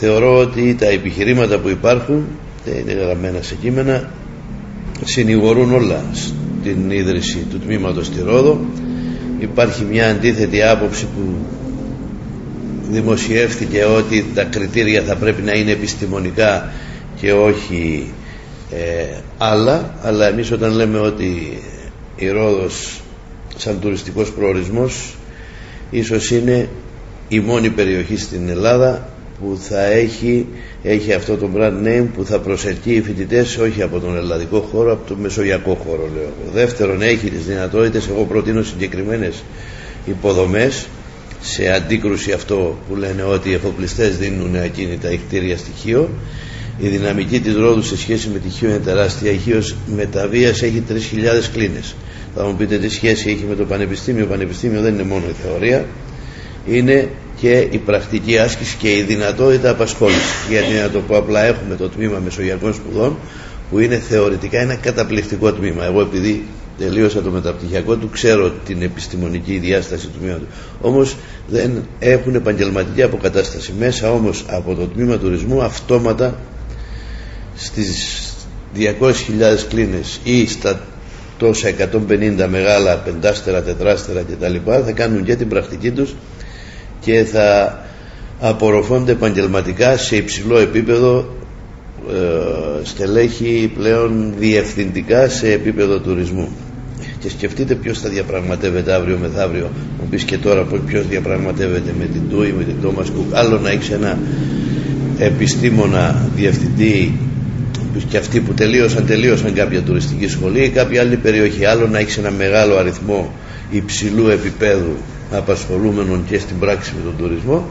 θεωρώ ότι τα επιχειρήματα που υπάρχουν είναι γραμμένα σε κείμενα συνηγορούν όλα στην ίδρυση του τμήματος στη Ρόδο. Υπάρχει μια αντίθετη άποψη που δημοσιεύθηκε ότι τα κριτήρια θα πρέπει να είναι επιστημονικά και όχι ε, άλλα. Αλλά εμείς όταν λέμε ότι η Ρόδος σαν τουριστικός προορισμός ίσως είναι η μόνη περιοχή στην Ελλάδα που θα έχει, έχει αυτό το brand name που θα προσελκύει οι φοιτητές όχι από τον ελλαδικό χώρο, από τον μεσογειακό χώρο λέω. Δεύτερον έχει τις δυνατότητες, εγώ προτείνω συγκεκριμένες υποδομές. Σε αντίκρουση αυτό που λένε ότι οι εφοπλιστές δίνουν ακίνητα ηχτήρια στοιχείο η δυναμική της Ρόδου σε σχέση με τη Χίο είναι τεράστια. Η Χίος μεταβίας έχει 3.000 κλίνες. Θα μου πείτε τι σχέση έχει με το Πανεπιστήμιο. Το Πανεπιστήμιο δεν είναι μόνο η θεωρία. Είναι και η πρακτική άσκηση και η δυνατότητα απασχόλησης. Γιατί να το πω απλά έχουμε το τμήμα Μεσογειακών Σπουδών που είναι θεωρητικά ένα καταπληκτικό τμήμα. Εγώ επειδή τελείωσα το μεταπτυχιακό του ξέρω την επιστημονική διάσταση του τμήματος. Όμως δεν έχουν επαγγελματική αποκατάσταση. Μέσα όμως από το τμήμα τουρισμού αυτόματα στις 200.000 κλίνες ή στα τόσα 150 μεγάλα πεντάστερα, τετράστερα κτλ θα κάνουν και την πρακτική τους και θα απορροφώνται επαγγελματικά σε υψηλό επίπεδο ε, στελέχη πλέον διευθυντικά σε επίπεδο τουρισμού. Και σκεφτείτε ποιος θα διαπραγματεύεται αύριο μεθαύριο. Μου πεις και τώρα ποιος διαπραγματεύεται με την Τούι, με την Τόμας Κουκ. Άλλο να έχεις ένα επιστήμονα διευθυντή και αυτοί που τελείωσαν τελείωσαν κάποια τουριστική σχολή ή κάποια άλλη περιοχή. Άλλο να έχεις ένα μεγάλο αριθμό υψηλού επίπεδου απασχολούμενων και στην πράξη με τον τουρισμό